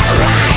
Alright!